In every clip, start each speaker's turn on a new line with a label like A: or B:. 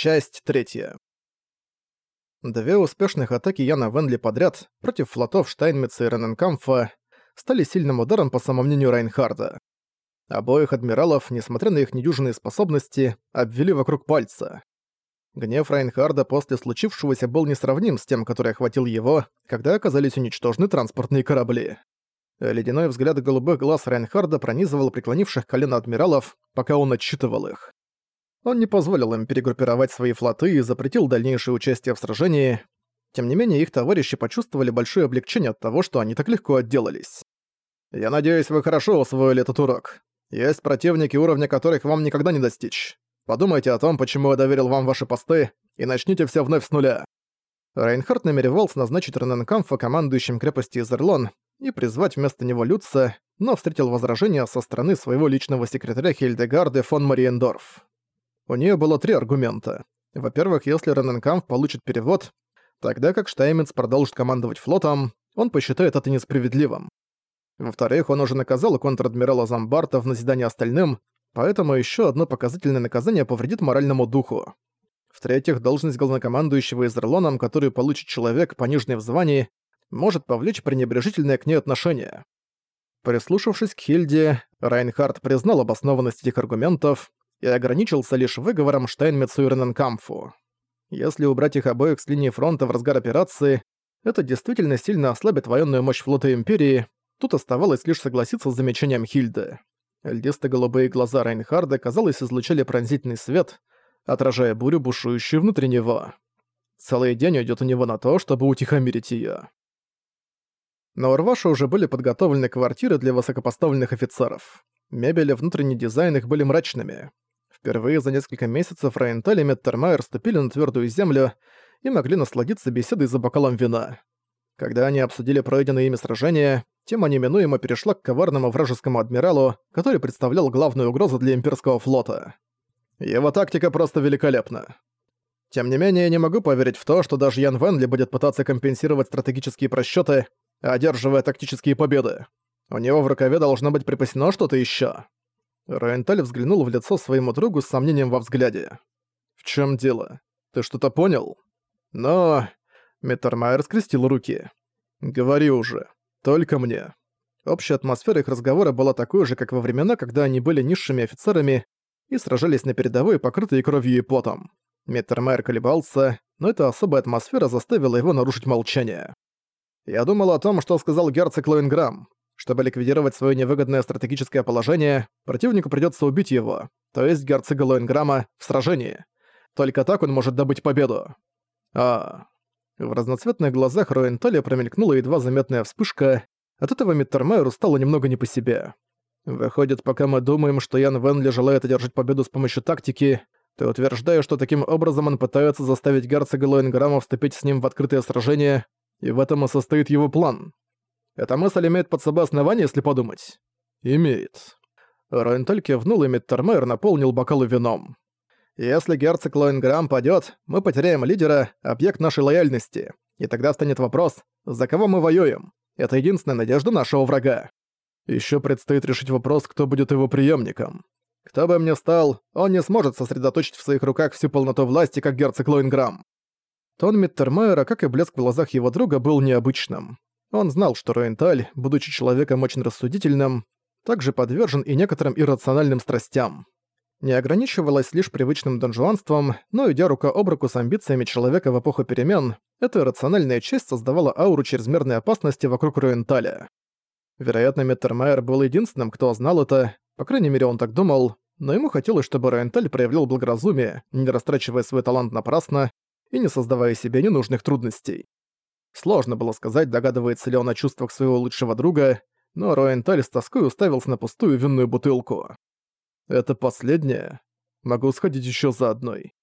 A: Часть третья. Две успешных атаки Яна Венли подряд против флотов Штайнмитца и Рененкамфа стали сильным ударом по самомнению Райнхарда. Обоих адмиралов, несмотря на их недюжинные способности, обвели вокруг пальца. Гнев Райнхарда после случившегося был несравним с тем, который охватил его, когда оказались уничтожены транспортные корабли. Ледяной взгляд голубых глаз Райнхарда пронизывал преклонивших колено адмиралов, пока он отчитывал их. Он не позволил им перегруппировать свои флоты и запретил дальнейшее участие в сражении. Тем не менее, их товарищи почувствовали большое облегчение от того, что они так легко отделались. «Я надеюсь, вы хорошо усвоили этот урок. Есть противники, уровня которых вам никогда не достичь. Подумайте о том, почему я доверил вам ваши посты, и начните все вновь с нуля». Рейнхард намеревался назначить Рененкамфа командующим крепости Изерлон и призвать вместо него Люца, но встретил возражения со стороны своего личного секретаря Хильдегарды фон Мариендорф. У нее было три аргумента. Во-первых, если Рененкамп получит перевод, тогда как Штайменц продолжит командовать флотом, он посчитает это несправедливым. Во-вторых, он уже наказал контр-адмирала Замбарта в назидание остальным, поэтому еще одно показательное наказание повредит моральному духу. В-третьих, должность главнокомандующего Изерлоном, которую получит человек, пониженный в звании, может повлечь пренебрежительное к ней отношение. Прислушавшись к Хильде, Райнхард признал обоснованность этих аргументов и ограничился лишь выговором Штайнмецу и Рененкамфу. Если убрать их обоих с линии фронта в разгар операции, это действительно сильно ослабит военную мощь флота Империи, тут оставалось лишь согласиться с замечанием Хильды. Льдисто-голубые глаза Райнхарда, казалось, излучали пронзительный свет, отражая бурю, бушующую внутри него. Целый день уйдет у него на то, чтобы утихомирить ее. На Урваше уже были подготовлены квартиры для высокопоставленных офицеров. Мебель и внутренний дизайн их были мрачными. Впервые за несколько месяцев Райнталь и Меттермайер ступили на твердую землю и могли насладиться беседой за бокалом вина. Когда они обсудили пройденные ими сражения, тема неминуемо перешла к коварному вражескому адмиралу, который представлял главную угрозу для имперского флота. Его тактика просто великолепна. Тем не менее, я не могу поверить в то, что даже Ян Венли будет пытаться компенсировать стратегические просчёты, одерживая тактические победы. У него в рукаве должно быть припасено что-то ещё. Райенталь взглянул в лицо своему другу с сомнением во взгляде. «В чем дело? Ты что-то понял?» «Но...» Меттермайер скрестил руки. «Говори уже. Только мне». Общая атмосфера их разговора была такой же, как во времена, когда они были низшими офицерами и сражались на передовой, покрытые кровью и потом. Меттермайер колебался, но эта особая атмосфера заставила его нарушить молчание. «Я думал о том, что сказал герцог Лоинграм. Чтобы ликвидировать свое невыгодное стратегическое положение, противнику придется убить его, то есть герцога Лоинграма, в сражении. Только так он может добыть победу. А... В разноцветных глазах Роенталя промелькнула едва заметная вспышка, от этого Миттермайеру стало немного не по себе. Выходит, пока мы думаем, что Ян Венли желает одержать победу с помощью тактики, ты утверждаешь, что таким образом он пытается заставить герцога Лоинграма вступить с ним в открытое сражение, и в этом и состоит его план. Эта мысль имеет под собой основание, если подумать. Имеет. Роенталь кивнул, и Миттермейр наполнил бокалы вином. Если герцог Лоинграм падёт, мы потеряем лидера, объект нашей лояльности. И тогда станет вопрос, за кого мы воюем. Это единственная надежда нашего врага. Ещё предстоит решить вопрос, кто будет его преемником. Кто бы мне стал, он не сможет сосредоточить в своих руках всю полноту власти, как герцог Лоинграм. Тон Миттермайера, как и блеск в глазах его друга, был необычным. Он знал, что Роенталь, будучи человеком очень рассудительным, также подвержен и некоторым иррациональным страстям. Не ограничивалась лишь привычным донжуанством, но идя рука об руку с амбициями человека в эпоху перемен, эта рациональная часть создавала ауру чрезмерной опасности вокруг Роенталя. Вероятно, Меттермайер был единственным, кто знал это, по крайней мере он так думал, но ему хотелось, чтобы Роенталь проявлял благоразумие, не растрачивая свой талант напрасно и не создавая себе ненужных трудностей. Сложно было сказать, догадывается ли он о чувствах своего лучшего друга, но Роенталь с тоской уставился на пустую винную бутылку. «Это последнее. Могу сходить еще за одной.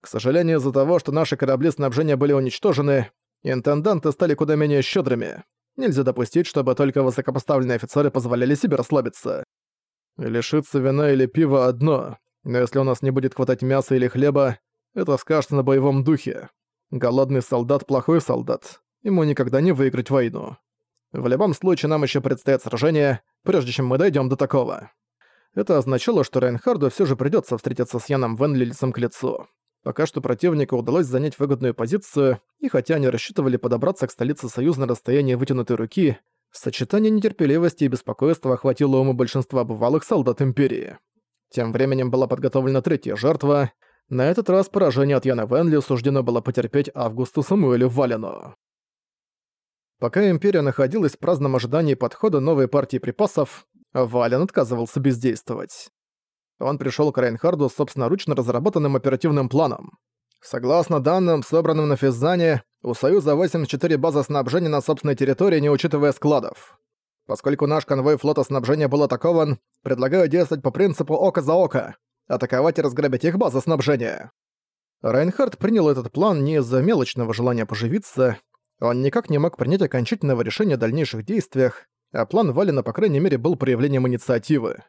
A: К сожалению, из-за того, что наши корабли снабжения были уничтожены, интенданты стали куда менее щедрыми. Нельзя допустить, чтобы только высокопоставленные офицеры позволяли себе расслабиться. Лишиться вина или пива – одно, но если у нас не будет хватать мяса или хлеба, это скажется на боевом духе. Голодный солдат – плохой солдат. Ему никогда не выиграть войну. В любом случае нам еще предстоит сражение, прежде чем мы дойдем до такого. Это означало, что Рейнхарду все же придется встретиться с Яном Венли лицом к лицу. Пока что противнику удалось занять выгодную позицию, и хотя они рассчитывали подобраться к столице Союза на расстоянии вытянутой руки, сочетание нетерпеливости и беспокойства охватило умы большинства бывалых солдат Империи. Тем временем была подготовлена третья жертва. На этот раз поражение от Яна Венли суждено было потерпеть Августу Самуэлю Валину. Пока Империя находилась в праздном ожидании подхода новой партии припасов, Вален отказывался бездействовать. Он пришел к Рейнхарду с собственноручно разработанным оперативным планом. Согласно данным, собранным на Физзане, у Союза 84 базы снабжения на собственной территории, не учитывая складов. Поскольку наш конвой флота снабжения был атакован, предлагаю действовать по принципу око за око, атаковать и разграбить их базы снабжения. Рейнхард принял этот план не из-за мелочного желания поживиться, он никак не мог принять окончательного решения о дальнейших действиях, а план Валина, по крайней мере, был проявлением инициативы.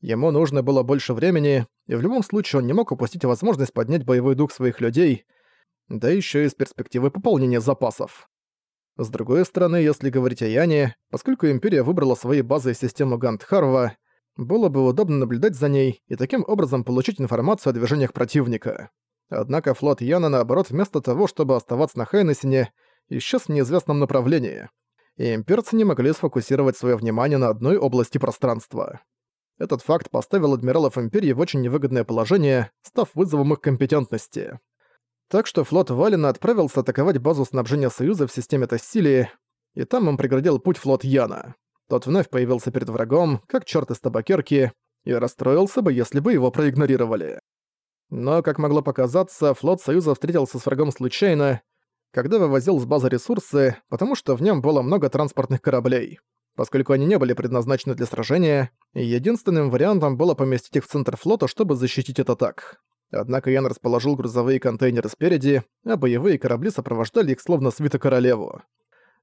A: Ему нужно было больше времени, и в любом случае он не мог упустить возможность поднять боевой дух своих людей, да еще и с перспективы пополнения запасов. С другой стороны, если говорить о Яне, поскольку Империя выбрала своей базой систему Гандхарва, было бы удобно наблюдать за ней и таким образом получить информацию о движениях противника. Однако флот Яна, наоборот, вместо того, чтобы оставаться на Хайнесене, исчез в неизвестном направлении, и имперцы не могли сфокусировать свое внимание на одной области пространства. Этот факт поставил адмиралов Империи в очень невыгодное положение, став вызовом их компетентности. Так что флот Валина отправился атаковать базу снабжения Союза в системе Тассилии, и там им преградил путь флот Яна. Тот вновь появился перед врагом, как черт из табакерки, и расстроился бы, если бы его проигнорировали. Но, как могло показаться, флот Союза встретился с врагом случайно, когда вывозил с базы ресурсы, потому что в нем было много транспортных кораблей. Поскольку они не были предназначены для сражения, единственным вариантом было поместить их в центр флота, чтобы защитить от атак. Однако Ян расположил грузовые контейнеры спереди, а боевые корабли сопровождали их словно свита королеву.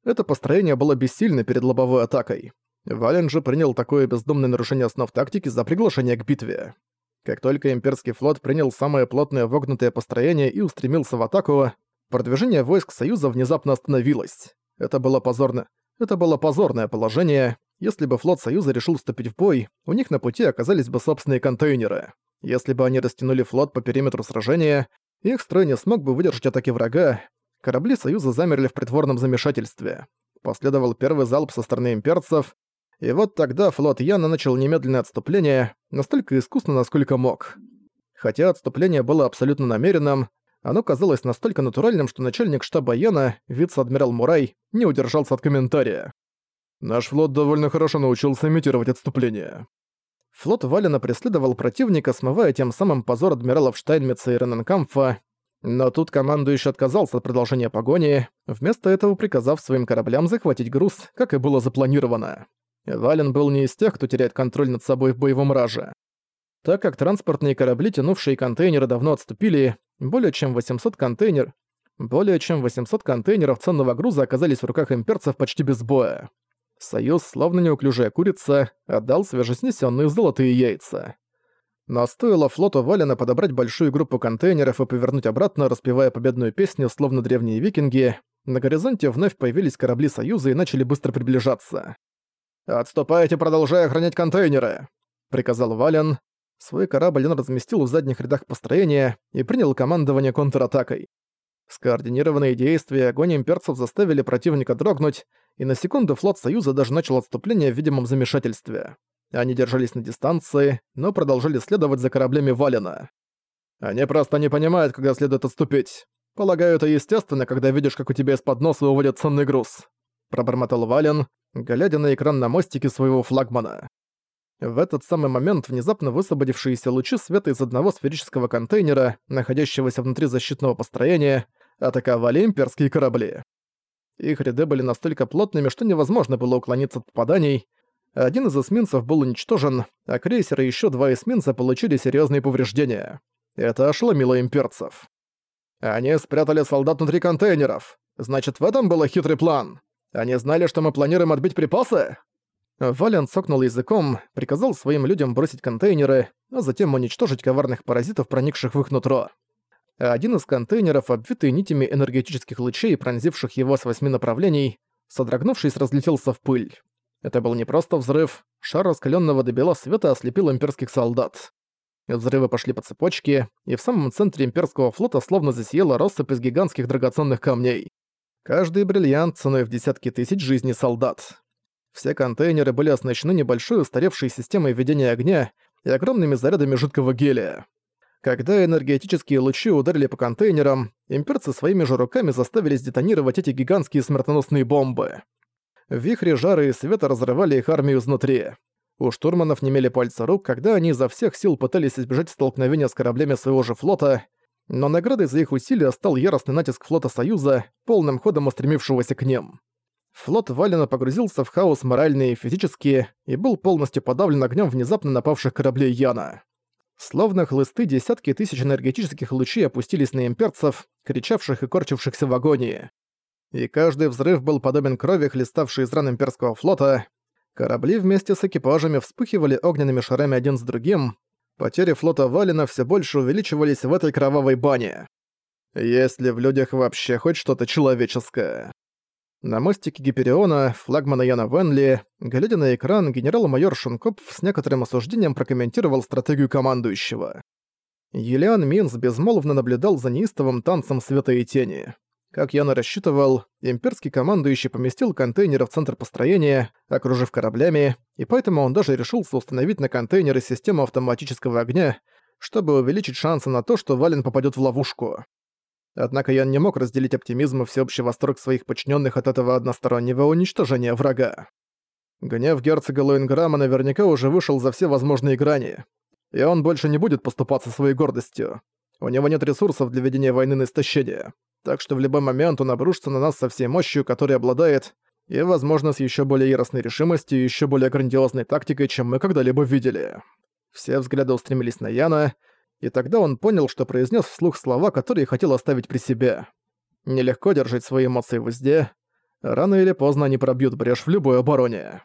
A: Это построение было бессильно перед лобовой атакой. Вален же принял такое бездумное нарушение основ тактики за приглашение к битве. Как только имперский флот принял самое плотное вогнутое построение и устремился в атаку, Продвижение войск Союза внезапно остановилось. Это было позорно. Это было позорное положение. Если бы флот Союза решил вступить в бой, у них на пути оказались бы собственные контейнеры. Если бы они растянули флот по периметру сражения, их строй не смог бы выдержать атаки врага. Корабли Союза замерли в притворном замешательстве. Последовал первый залп со стороны имперцев, и вот тогда флот Яна начал немедленное отступление, настолько искусно, насколько мог. Хотя отступление было абсолютно намеренным, оно казалось настолько натуральным, что начальник штаба Яна, вице-адмирал Мурай, не удержался от комментария. «Наш флот довольно хорошо научился имитировать отступление». Флот Валена преследовал противника, смывая тем самым позор адмиралов Штайнмитца и Рененкамфа, но тут командующий отказался от продолжения погони, вместо этого приказав своим кораблям захватить груз, как и было запланировано. Вален был не из тех, кто теряет контроль над собой в боевом раже. Так как транспортные корабли, тянувшие контейнеры, давно отступили, более чем 800 контейнер... Более чем 800 контейнеров ценного груза оказались в руках имперцев почти без боя. Союз, словно неуклюжая курица, отдал свежеснесенные золотые яйца. Но стоило флоту Валена подобрать большую группу контейнеров и повернуть обратно, распевая победную песню, словно древние викинги, на горизонте вновь появились корабли Союза и начали быстро приближаться. «Отступайте, продолжая охранять контейнеры!» — приказал Вален. Свой корабль он разместил в задних рядах построения и принял командование контратакой. Скоординированные действия огонь имперцев заставили противника дрогнуть, и на секунду флот Союза даже начал отступление в видимом замешательстве. Они держались на дистанции, но продолжили следовать за кораблями Валена. Они просто не понимают, когда следует отступить. Полагаю, это естественно, когда видишь, как у тебя из-под носа уводят ценный груз. Пробормотал Вален, глядя на экран на мостике своего флагмана. В этот самый момент внезапно высвободившиеся лучи света из одного сферического контейнера, находящегося внутри защитного построения, атаковали имперские корабли. Их ряды были настолько плотными, что невозможно было уклониться от попаданий. Один из эсминцев был уничтожен, а крейсер и еще два эсминца получили серьезные повреждения. Это ошеломило имперцев. Они спрятали солдат внутри контейнеров. Значит, в этом был хитрый план. Они знали, что мы планируем отбить припасы? Вален сокнул языком, приказал своим людям бросить контейнеры, а затем уничтожить коварных паразитов, проникших в их нутро. Один из контейнеров, обвитый нитями энергетических лучей, пронзивших его с восьми направлений, содрогнувшись, разлетелся в пыль. Это был не просто взрыв, шар раскаленного до бела света ослепил имперских солдат. Взрывы пошли по цепочке, и в самом центре имперского флота словно засияла россыпь из гигантских драгоценных камней. Каждый бриллиант ценой в десятки тысяч жизней солдат. Все контейнеры были оснащены небольшой устаревшей системой ведения огня и огромными зарядами жидкого гелия. Когда энергетические лучи ударили по контейнерам, имперцы своими же руками заставили сдетонировать эти гигантские смертоносные бомбы. Вихри жара и света разрывали их армию изнутри. У штурманов не имели пальца рук, когда они изо всех сил пытались избежать столкновения с кораблями своего же флота, но наградой за их усилия стал яростный натиск флота Союза, полным ходом устремившегося к ним. Флот Валена погрузился в хаос моральный и физический и был полностью подавлен огнем внезапно напавших кораблей Яна. Словно хлысты десятки тысяч энергетических лучей опустились на имперцев, кричавших и корчившихся в агонии. И каждый взрыв был подобен крови, хлеставшей из ран имперского флота, Корабли вместе с экипажами вспыхивали огненными шарами один с другим. Потери флота Валина все больше увеличивались в этой кровавой бане. Есть ли в людях вообще хоть что-то человеческое? На мостике Гипериона, флагмана Яна Венли, глядя на экран, генерал-майор Шункоп с некоторым осуждением прокомментировал стратегию командующего. Юлиан Минс безмолвно наблюдал за неистовым танцем света и тени. Как я рассчитывал, имперский командующий поместил контейнеры в центр построения, окружив кораблями, и поэтому он даже решился установить на контейнеры систему автоматического огня, чтобы увеличить шансы на то, что Вален попадет в ловушку. Однако я не мог разделить оптимизм и всеобщий восторг своих подчиненных от этого одностороннего уничтожения врага. Гнев герцога Лоинграма наверняка уже вышел за все возможные грани, и он больше не будет поступаться своей гордостью. У него нет ресурсов для ведения войны на истощение так что в любой момент он обрушится на нас со всей мощью, которой обладает, и, возможно, с еще более яростной решимостью и еще более грандиозной тактикой, чем мы когда-либо видели. Все взгляды устремились на Яна, и тогда он понял, что произнес вслух слова, которые хотел оставить при себе. Нелегко держать свои эмоции в узде. Рано или поздно они пробьют брешь в любой обороне.